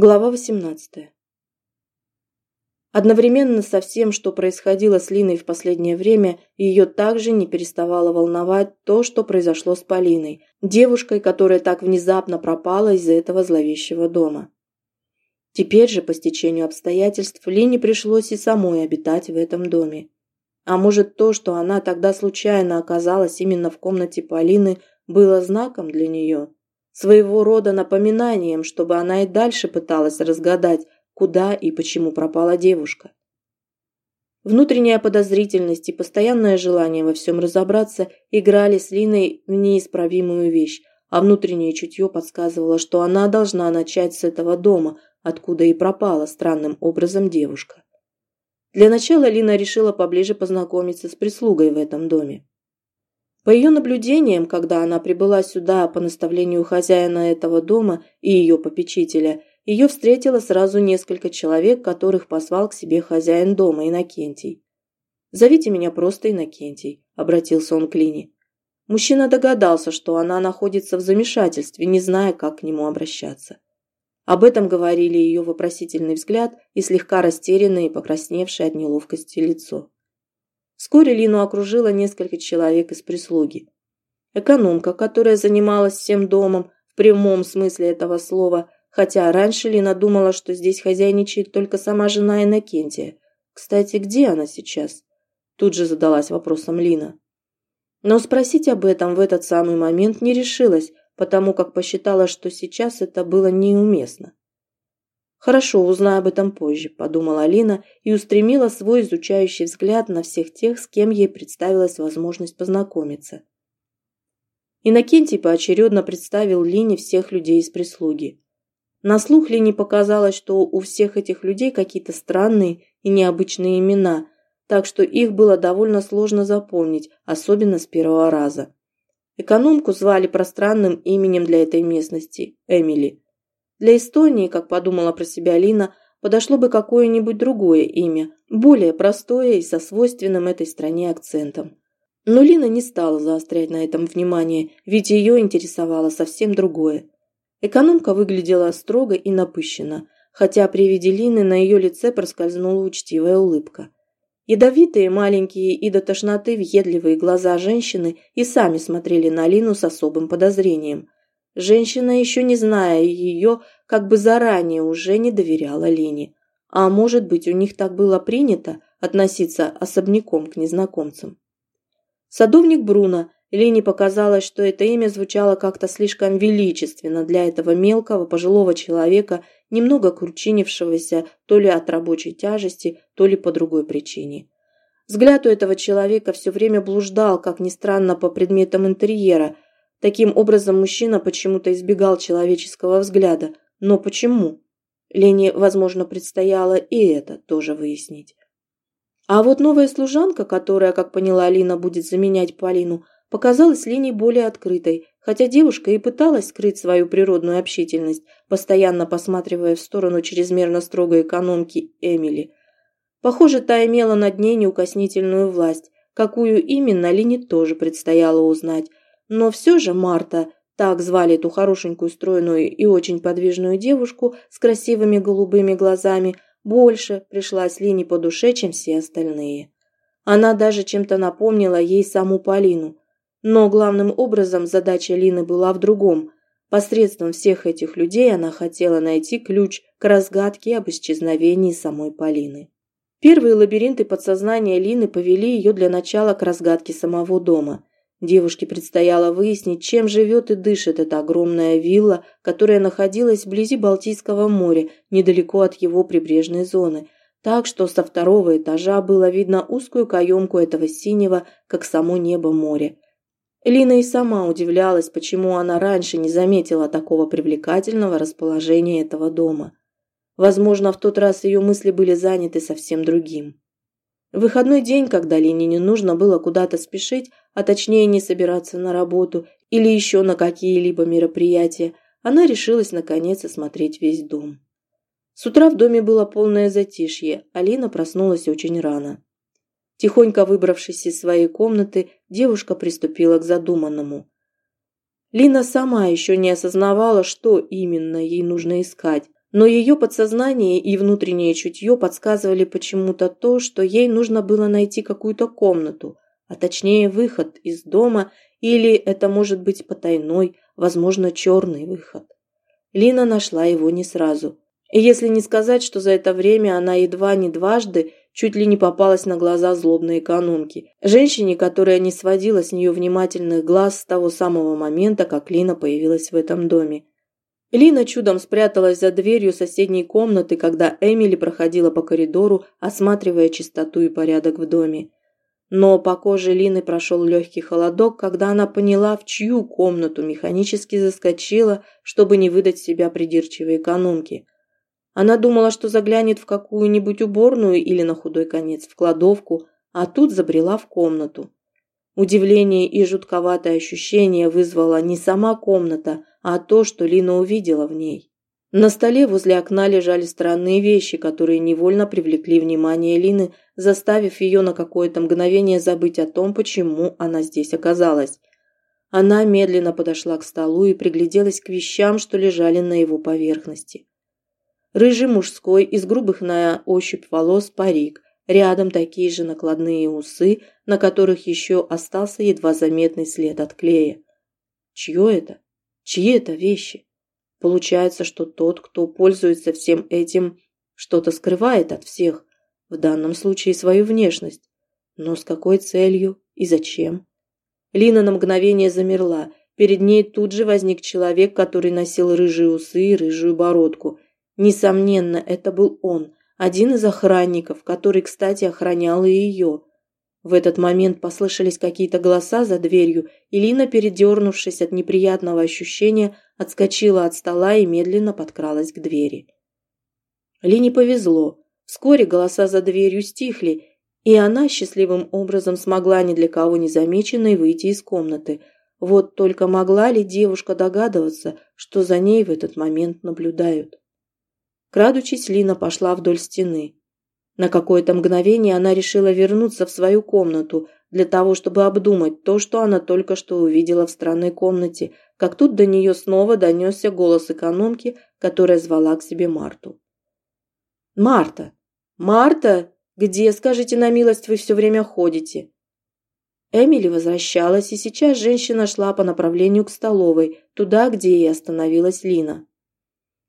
Глава 18. Одновременно со всем, что происходило с Линой в последнее время, ее также не переставало волновать то, что произошло с Полиной, девушкой, которая так внезапно пропала из-за этого зловещего дома. Теперь же, по стечению обстоятельств, Лине пришлось и самой обитать в этом доме. А может, то, что она тогда случайно оказалась именно в комнате Полины, было знаком для нее – своего рода напоминанием, чтобы она и дальше пыталась разгадать, куда и почему пропала девушка. Внутренняя подозрительность и постоянное желание во всем разобраться играли с Линой в неисправимую вещь, а внутреннее чутье подсказывало, что она должна начать с этого дома, откуда и пропала странным образом девушка. Для начала Лина решила поближе познакомиться с прислугой в этом доме. По ее наблюдениям, когда она прибыла сюда по наставлению хозяина этого дома и ее попечителя, ее встретило сразу несколько человек, которых позвал к себе хозяин дома Иннокентий. «Зовите меня просто Иннокентий», – обратился он к Лине. Мужчина догадался, что она находится в замешательстве, не зная, как к нему обращаться. Об этом говорили ее вопросительный взгляд и слегка растерянное и покрасневшее от неловкости лицо. Вскоре Лину окружило несколько человек из прислуги. Экономка, которая занималась всем домом в прямом смысле этого слова, хотя раньше Лина думала, что здесь хозяйничает только сама жена Иннокентия. Кстати, где она сейчас? Тут же задалась вопросом Лина. Но спросить об этом в этот самый момент не решилась, потому как посчитала, что сейчас это было неуместно. «Хорошо, узнаю об этом позже», – подумала Алина и устремила свой изучающий взгляд на всех тех, с кем ей представилась возможность познакомиться. Иннокентий поочередно представил Лине всех людей из прислуги. На слух Лине показалось, что у всех этих людей какие-то странные и необычные имена, так что их было довольно сложно запомнить, особенно с первого раза. Экономку звали пространным именем для этой местности – Эмили – для Эстонии, как подумала про себя Лина, подошло бы какое-нибудь другое имя, более простое и со свойственным этой стране акцентом. Но Лина не стала заострять на этом внимание, ведь ее интересовало совсем другое. Экономка выглядела строго и напыщенно, хотя при виде Лины на ее лице проскользнула учтивая улыбка. Ядовитые, маленькие и до тошноты въедливые глаза женщины и сами смотрели на Лину с особым подозрением – Женщина, еще не зная ее, как бы заранее уже не доверяла Лене. А может быть, у них так было принято относиться особняком к незнакомцам. Садовник Бруно. Лене показалось, что это имя звучало как-то слишком величественно для этого мелкого пожилого человека, немного кручинившегося то ли от рабочей тяжести, то ли по другой причине. Взгляд у этого человека все время блуждал, как ни странно, по предметам интерьера – Таким образом, мужчина почему-то избегал человеческого взгляда. Но почему? Лене, возможно, предстояло и это тоже выяснить. А вот новая служанка, которая, как поняла Алина, будет заменять Полину, показалась Лене более открытой, хотя девушка и пыталась скрыть свою природную общительность, постоянно посматривая в сторону чрезмерно строгой экономки Эмили. Похоже, та имела над ней неукоснительную власть, какую именно Лине тоже предстояло узнать, но все же Марта, так звали эту хорошенькую, стройную и очень подвижную девушку с красивыми голубыми глазами, больше пришлась Лине по душе, чем все остальные. Она даже чем-то напомнила ей саму Полину. Но главным образом задача Лины была в другом. Посредством всех этих людей она хотела найти ключ к разгадке об исчезновении самой Полины. Первые лабиринты подсознания Лины повели ее для начала к разгадке самого дома – Девушке предстояло выяснить, чем живет и дышит эта огромная вилла, которая находилась вблизи Балтийского моря, недалеко от его прибрежной зоны, так что со второго этажа было видно узкую каемку этого синего, как само небо моря. Лина и сама удивлялась, почему она раньше не заметила такого привлекательного расположения этого дома. Возможно, в тот раз ее мысли были заняты совсем другим. Выходной день, когда Лене не нужно было куда-то спешить, а точнее не собираться на работу или еще на какие-либо мероприятия, она решилась наконец осмотреть весь дом. С утра в доме было полное затишье, Алина проснулась очень рано. Тихонько выбравшись из своей комнаты, девушка приступила к задуманному. Лина сама еще не осознавала, что именно ей нужно искать, Но ее подсознание и внутреннее чутье подсказывали почему-то то, что ей нужно было найти какую-то комнату, а точнее выход из дома, или это может быть потайной, возможно, черный выход. Лина нашла его не сразу. И если не сказать, что за это время она едва не дважды чуть ли не попалась на глаза злобной экономки, женщине, которая не сводила с нее внимательных глаз с того самого момента, как Лина появилась в этом доме. Лина чудом спряталась за дверью соседней комнаты, когда Эмили проходила по коридору, осматривая чистоту и порядок в доме. Но по коже Лины прошел легкий холодок, когда она поняла, в чью комнату механически заскочила, чтобы не выдать себя придирчивой экономке. Она думала, что заглянет в какую-нибудь уборную или на худой конец в кладовку, а тут забрела в комнату. Удивление и жутковатое ощущение вызвала не сама комната, а то, что Лина увидела в ней. На столе возле окна лежали странные вещи, которые невольно привлекли внимание Лины, заставив ее на какое-то мгновение забыть о том, почему она здесь оказалась. Она медленно подошла к столу и пригляделась к вещам, что лежали на его поверхности. Рыжий мужской, из грубых на ощупь волос парик, рядом такие же накладные усы, на которых еще остался едва заметный след от клея. Чье это? Чьи это вещи? Получается, что тот, кто пользуется всем этим, что-то скрывает от всех, в данном случае свою внешность. Но с какой целью и зачем? Лина на мгновение замерла. Перед ней тут же возник человек, который носил рыжие усы и рыжую бородку. Несомненно, это был он, один из охранников, который, кстати, охранял и ее. В этот момент послышались какие-то голоса за дверью, и Лина, передернувшись от неприятного ощущения, отскочила от стола и медленно подкралась к двери. Лине повезло. Вскоре голоса за дверью стихли, и она счастливым образом смогла ни для кого незамеченной выйти из комнаты. Вот только могла ли девушка догадываться, что за ней в этот момент наблюдают? Крадучись, Лина пошла вдоль стены. На какое-то мгновение она решила вернуться в свою комнату для того, чтобы обдумать то, что она только что увидела в странной комнате, как тут до нее снова донесся голос экономки, которая звала к себе Марту. «Марта! Марта! Где, скажите на милость, вы все время ходите?» Эмили возвращалась, и сейчас женщина шла по направлению к столовой, туда, где и остановилась Лина.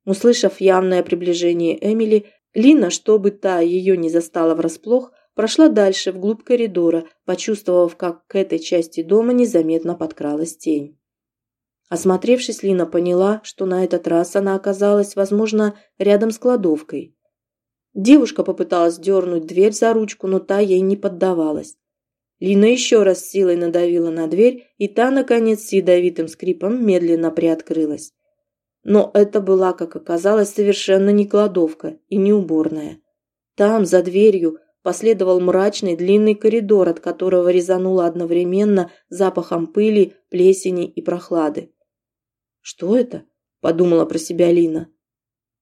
Услышав явное приближение Эмили, Лина, чтобы та ее не застала врасплох, прошла дальше, вглубь коридора, почувствовав, как к этой части дома незаметно подкралась тень. Осмотревшись, Лина поняла, что на этот раз она оказалась, возможно, рядом с кладовкой. Девушка попыталась дернуть дверь за ручку, но та ей не поддавалась. Лина еще раз силой надавила на дверь, и та, наконец, с ядовитым скрипом медленно приоткрылась. Но это была, как оказалось, совершенно не кладовка и не уборная. Там, за дверью, последовал мрачный длинный коридор, от которого резануло одновременно запахом пыли, плесени и прохлады. «Что это?» – подумала про себя Лина.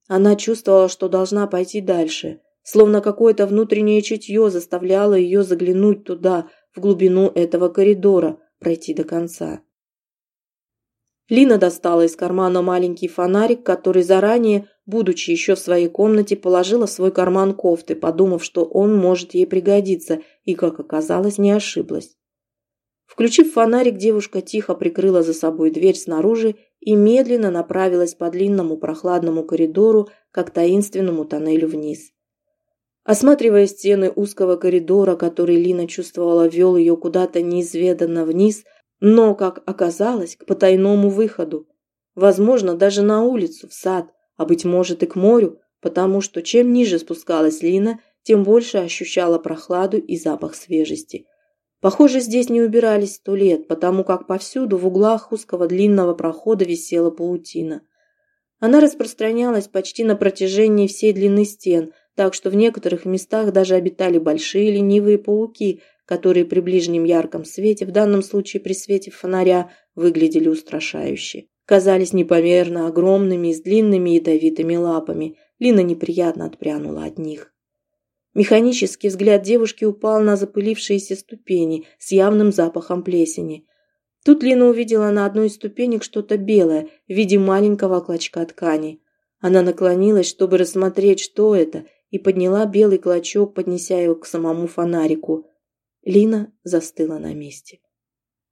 Она чувствовала, что должна пойти дальше, словно какое-то внутреннее чутье заставляло ее заглянуть туда, в глубину этого коридора, пройти до конца. Лина достала из кармана маленький фонарик, который заранее, будучи еще в своей комнате, положила в свой карман кофты, подумав, что он может ей пригодиться, и, как оказалось, не ошиблась. Включив фонарик, девушка тихо прикрыла за собой дверь снаружи и медленно направилась по длинному прохладному коридору, как таинственному тоннелю вниз. Осматривая стены узкого коридора, который Лина чувствовала вел ее куда-то неизведанно вниз – но, как оказалось, к потайному выходу. Возможно, даже на улицу, в сад, а быть может и к морю, потому что чем ниже спускалась Лина, тем больше ощущала прохладу и запах свежести. Похоже, здесь не убирались сто лет, потому как повсюду в углах узкого длинного прохода висела паутина. Она распространялась почти на протяжении всей длины стен, так что в некоторых местах даже обитали большие ленивые пауки, которые при ближнем ярком свете, в данном случае при свете фонаря, выглядели устрашающе. Казались непомерно огромными с длинными ядовитыми лапами. Лина неприятно отпрянула от них. Механический взгляд девушки упал на запылившиеся ступени с явным запахом плесени. Тут Лина увидела на одной из ступенек что-то белое в виде маленького клочка ткани. Она наклонилась, чтобы рассмотреть, что это, и подняла белый клочок, поднеся его к самому фонарику. Лина застыла на месте.